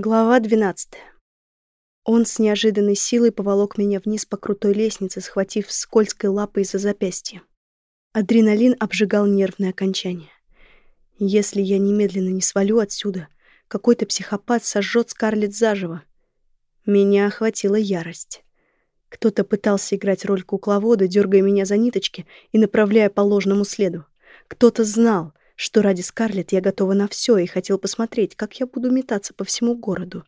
Глава 12. Он с неожиданной силой поволок меня вниз по крутой лестнице, схватив скользкой лапой за запястье. Адреналин обжигал нервное окончание. Если я немедленно не свалю отсюда, какой-то психопат сожжет Скарлетт заживо. Меня охватила ярость. Кто-то пытался играть роль кукловода, дергая меня за ниточки и направляя по ложному следу. Кто-то знал, что ради Скарлетт я готова на все и хотел посмотреть, как я буду метаться по всему городу.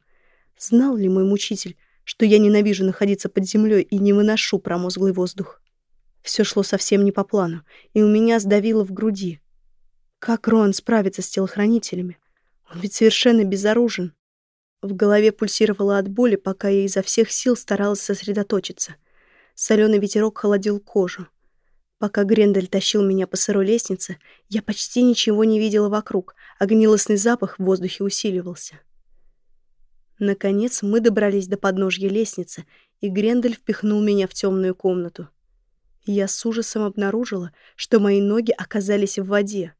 Знал ли мой мучитель, что я ненавижу находиться под землей и не выношу промозглый воздух? Все шло совсем не по плану, и у меня сдавило в груди. Как Рон справится с телохранителями? Он ведь совершенно безоружен. В голове пульсировало от боли, пока я изо всех сил старалась сосредоточиться. Соленый ветерок холодил кожу. Пока Грендель тащил меня по сырой лестнице, я почти ничего не видела вокруг, а гнилостный запах в воздухе усиливался. Наконец мы добрались до подножья лестницы, и Грендель впихнул меня в темную комнату. Я с ужасом обнаружила, что мои ноги оказались в воде.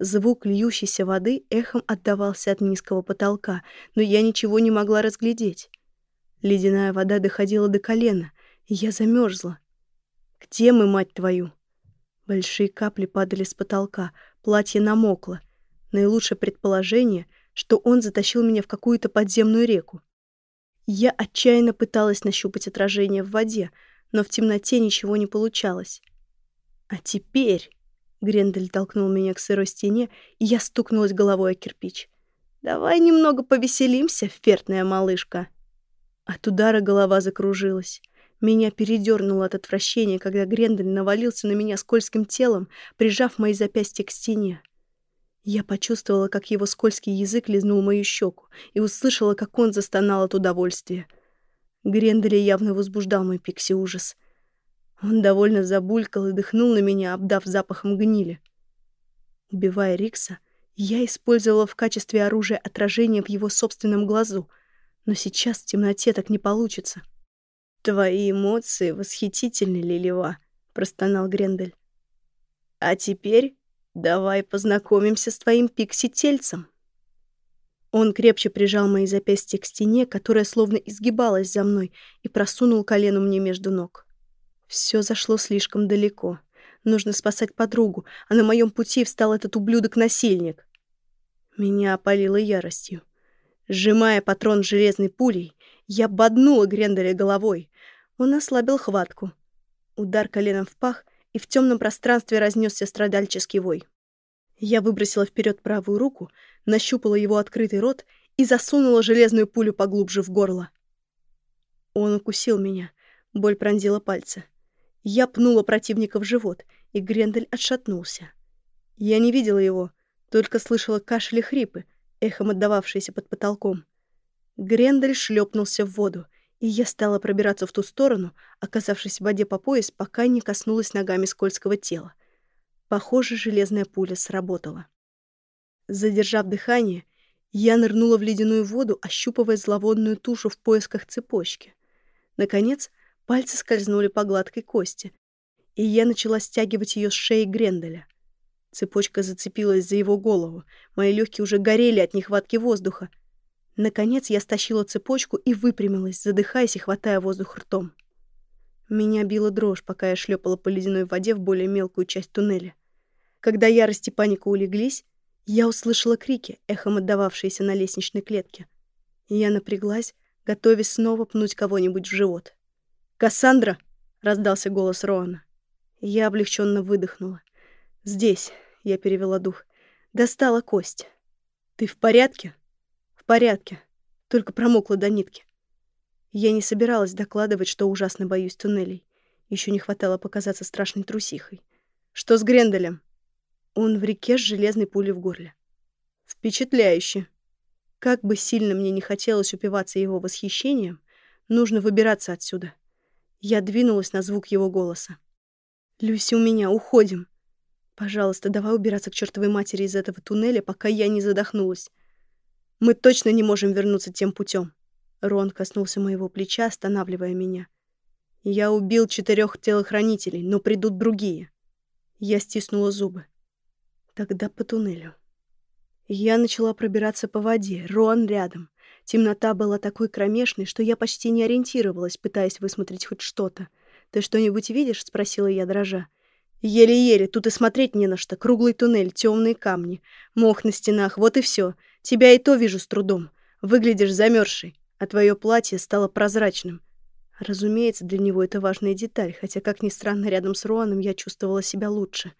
Звук льющейся воды эхом отдавался от низкого потолка, но я ничего не могла разглядеть. Ледяная вода доходила до колена, и я замерзла. Где мы, мать твою? Большие капли падали с потолка, платье намокло. Наилучшее предположение, что он затащил меня в какую-то подземную реку. Я отчаянно пыталась нащупать отражение в воде, но в темноте ничего не получалось. А теперь... Грендель толкнул меня к сырой стене, и я стукнулась головой о кирпич. «Давай немного повеселимся, фертная малышка». От удара голова закружилась. Меня передернуло от отвращения, когда Грендель навалился на меня скользким телом, прижав мои запястья к стене. Я почувствовала, как его скользкий язык лизнул мою щеку, и услышала, как он застонал от удовольствия. Гренделя явно возбуждал мой пикси-ужас. Он довольно забулькал и дыхнул на меня, обдав запахом гнили. Убивая Рикса, я использовала в качестве оружия отражение в его собственном глазу, но сейчас в темноте так не получится. «Твои эмоции восхитительны, Лилева», — простонал Грендель. «А теперь давай познакомимся с твоим пикси-тельцем». Он крепче прижал мои запястья к стене, которая словно изгибалась за мной, и просунул колено мне между ног. Все зашло слишком далеко. Нужно спасать подругу, а на моем пути встал этот ублюдок-насильник. Меня опалило яростью. Сжимая патрон железной пулей, я боднула Гренделя головой. Он ослабил хватку. Удар коленом в пах, и в темном пространстве разнесся страдальческий вой. Я выбросила вперед правую руку, нащупала его открытый рот и засунула железную пулю поглубже в горло. Он укусил меня. Боль пронзила пальцы. Я пнула противника в живот, и Грендель отшатнулся. Я не видела его, только слышала кашель и хрипы, эхом отдававшиеся под потолком. Грендель шлепнулся в воду, и я стала пробираться в ту сторону, оказавшись в воде по пояс, пока не коснулась ногами скользкого тела. Похоже, железная пуля сработала. Задержав дыхание, я нырнула в ледяную воду, ощупывая зловонную тушу в поисках цепочки. Наконец, пальцы скользнули по гладкой кости, и я начала стягивать ее с шеи Гренделя. Цепочка зацепилась за его голову, мои легкие уже горели от нехватки воздуха, Наконец я стащила цепочку и выпрямилась, задыхаясь и хватая воздух ртом. Меня била дрожь, пока я шлепала по ледяной воде в более мелкую часть туннеля. Когда ярость и паника улеглись, я услышала крики, эхом отдававшиеся на лестничной клетке. Я напряглась, готовясь снова пнуть кого-нибудь в живот. «Кассандра!» — раздался голос Роана. Я облегченно выдохнула. «Здесь», — я перевела дух, — «достала кость». «Ты в порядке?» Порядке, только промокла до нитки. Я не собиралась докладывать, что ужасно боюсь туннелей. Еще не хватало показаться страшной трусихой. Что с Гренделем? Он в реке с железной пулей в горле. Впечатляюще. Как бы сильно мне не хотелось упиваться его восхищением, нужно выбираться отсюда. Я двинулась на звук его голоса. «Люси, у меня, уходим!» «Пожалуйста, давай убираться к чертовой матери из этого туннеля, пока я не задохнулась. Мы точно не можем вернуться тем путем. Рон коснулся моего плеча, останавливая меня. Я убил четырех телохранителей, но придут другие. Я стиснула зубы. Тогда по туннелю. Я начала пробираться по воде, Рон рядом. Темнота была такой кромешной, что я почти не ориентировалась, пытаясь высмотреть хоть что-то. «Ты что-нибудь видишь?» — спросила я, дрожа. «Еле-еле, тут и смотреть не на что. Круглый туннель, темные камни, мох на стенах, вот и все. Тебя и то вижу с трудом. Выглядишь замерзшей, а твое платье стало прозрачным. Разумеется, для него это важная деталь, хотя, как ни странно, рядом с Руаном я чувствовала себя лучше.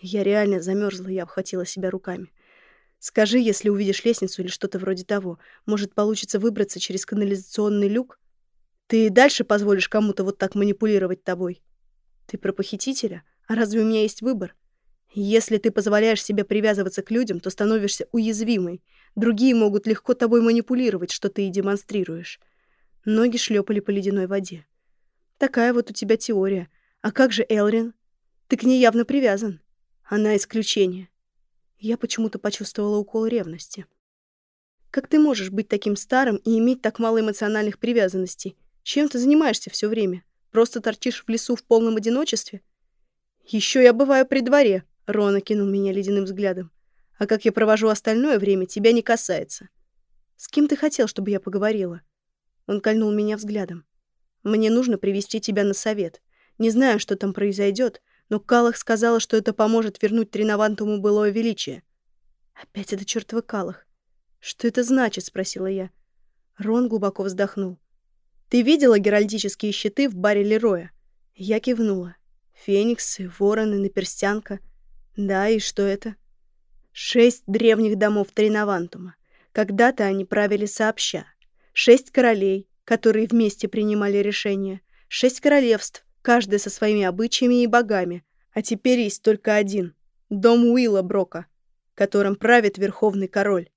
Я реально замерзла, я обхватила себя руками. Скажи, если увидишь лестницу или что-то вроде того, может, получится выбраться через канализационный люк? Ты и дальше позволишь кому-то вот так манипулировать тобой? Ты про похитителя? А разве у меня есть выбор? Если ты позволяешь себе привязываться к людям, то становишься уязвимой. Другие могут легко тобой манипулировать, что ты и демонстрируешь. Ноги шлепали по ледяной воде. Такая вот у тебя теория. А как же Элрин? Ты к ней явно привязан. Она исключение. Я почему-то почувствовала укол ревности. Как ты можешь быть таким старым и иметь так мало эмоциональных привязанностей? Чем ты занимаешься все время? Просто торчишь в лесу в полном одиночестве? Еще я бываю при дворе, Рона кинул меня ледяным взглядом. А как я провожу остальное время, тебя не касается. С кем ты хотел, чтобы я поговорила? Он кольнул меня взглядом. Мне нужно привести тебя на совет. Не знаю, что там произойдет, но Калах сказала, что это поможет вернуть Тринавантуму былое величие. Опять это чертова Калах. Что это значит? спросила я. Рон глубоко вздохнул. Ты видела геральдические щиты в баре Лероя? Я кивнула. Фениксы, вороны, наперстянка. Да, и что это? Шесть древних домов Тринавантума. Когда-то они правили сообща. Шесть королей, которые вместе принимали решения. Шесть королевств, каждое со своими обычаями и богами. А теперь есть только один — дом Уилла Брока, которым правит верховный король.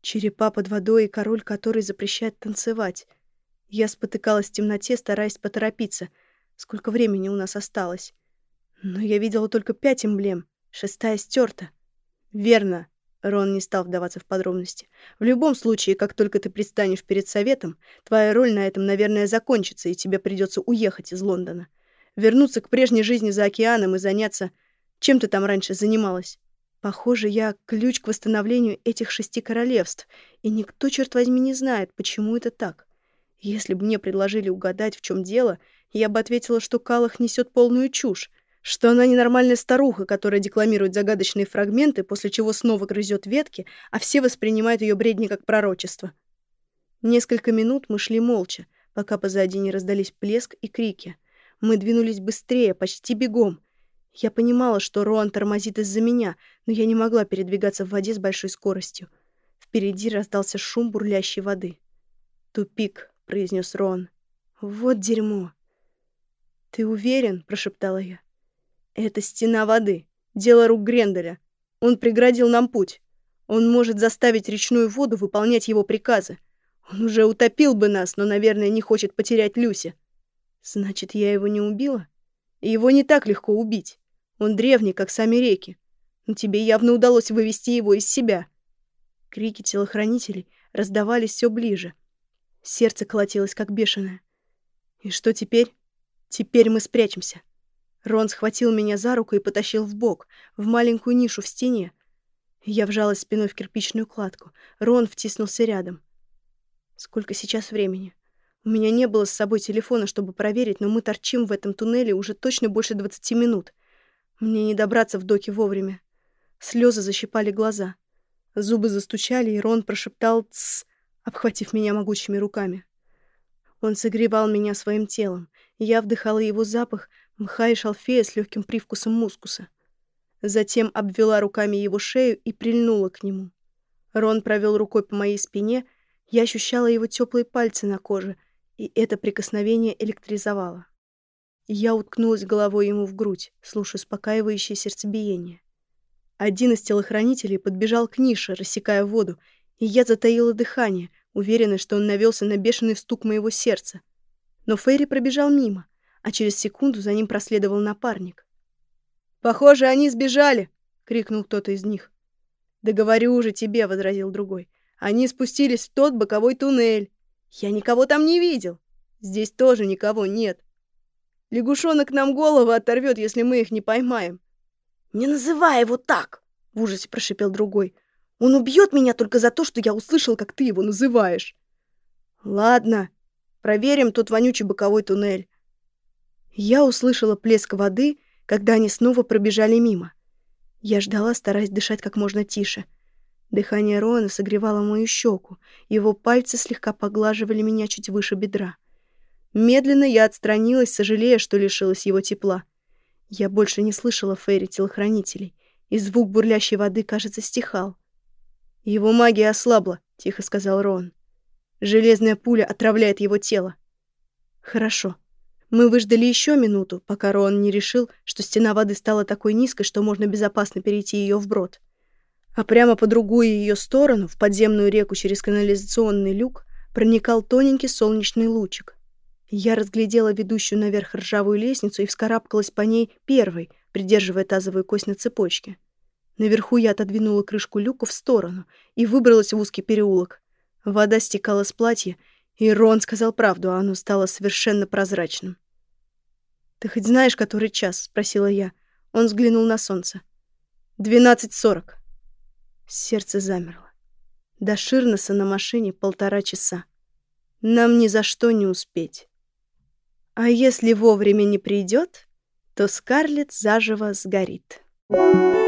Черепа под водой и король, который запрещает танцевать. Я спотыкалась в темноте, стараясь поторопиться. Сколько времени у нас осталось? Но я видела только пять эмблем. Шестая стерта. Верно. Рон не стал вдаваться в подробности. В любом случае, как только ты предстанешь перед советом, твоя роль на этом, наверное, закончится, и тебе придется уехать из Лондона. Вернуться к прежней жизни за океаном и заняться... Чем ты там раньше занималась? Похоже, я ключ к восстановлению этих шести королевств, и никто, черт возьми, не знает, почему это так. Если бы мне предложили угадать, в чем дело, я бы ответила, что Калах несет полную чушь, что она ненормальная старуха, которая декламирует загадочные фрагменты, после чего снова грызет ветки, а все воспринимают ее бредни как пророчество. Несколько минут мы шли молча, пока позади не раздались плеск и крики. Мы двинулись быстрее, почти бегом. Я понимала, что Роан тормозит из-за меня, но я не могла передвигаться в воде с большой скоростью. Впереди раздался шум бурлящей воды. «Тупик», — произнес Роан. «Вот дерьмо!» «Ты уверен?» — прошептала я. Это стена воды. Дело рук Гренделя. Он преградил нам путь. Он может заставить речную воду выполнять его приказы. Он уже утопил бы нас, но, наверное, не хочет потерять Люси. Значит, я его не убила? Его не так легко убить. Он древний, как сами реки. Но тебе явно удалось вывести его из себя. Крики телохранителей раздавались все ближе. Сердце колотилось, как бешеное. И что теперь? Теперь мы спрячемся. Рон схватил меня за руку и потащил в бок, в маленькую нишу в стене. Я вжалась спиной в кирпичную кладку. Рон втиснулся рядом. Сколько сейчас времени? У меня не было с собой телефона, чтобы проверить, но мы торчим в этом туннеле уже точно больше 20 минут. Мне не добраться в доки вовремя. Слезы защипали глаза. Зубы застучали, и Рон прошептал «Тсс», обхватив меня могучими руками. Он согревал меня своим телом, я вдыхала его запах, мха и шалфея с легким привкусом мускуса. Затем обвела руками его шею и прильнула к нему. Рон провел рукой по моей спине, я ощущала его теплые пальцы на коже, и это прикосновение электризовало. Я уткнулась головой ему в грудь, слушая успокаивающее сердцебиение. Один из телохранителей подбежал к нише, рассекая воду, и я затаила дыхание, уверенная, что он навелся на бешеный стук моего сердца. Но Фейри пробежал мимо — а через секунду за ним проследовал напарник. «Похоже, они сбежали!» — крикнул кто-то из них. «Да говорю же тебе!» — возразил другой. «Они спустились в тот боковой туннель. Я никого там не видел. Здесь тоже никого нет. Лягушонок нам голову оторвет, если мы их не поймаем». «Не называй его так!» — в ужасе прошипел другой. Он убьет меня только за то, что я услышал, как ты его называешь. Ладно, проверим тот вонючий боковой туннель. Я услышала плеск воды, когда они снова пробежали мимо. Я ждала, стараясь дышать как можно тише. Дыхание Роана согревало мою щеку, его пальцы слегка поглаживали меня чуть выше бедра. Медленно я отстранилась, сожалея, что лишилась его тепла. Я больше не слышала Фейри телохранителей, и звук бурлящей воды, кажется, стихал. «Его магия ослабла», — тихо сказал Рон. «Железная пуля отравляет его тело». «Хорошо». Мы выждали еще минуту, пока Рон не решил, что стена воды стала такой низкой, что можно безопасно перейти ее вброд. А прямо по другую ее сторону, в подземную реку через канализационный люк, проникал тоненький солнечный лучик. Я разглядела ведущую наверх ржавую лестницу и вскарабкалась по ней первой, придерживая тазовую кость на цепочке. Наверху я отодвинула крышку люка в сторону и выбралась в узкий переулок. Вода стекала с платья, и Рон сказал правду, а оно стало совершенно прозрачным. «Ты хоть знаешь, который час?» — спросила я. Он взглянул на солнце. «Двенадцать сорок». Сердце замерло. До Ширнеса на машине полтора часа. Нам ни за что не успеть. А если вовремя не придет, то Скарлетт заживо сгорит. Thank you.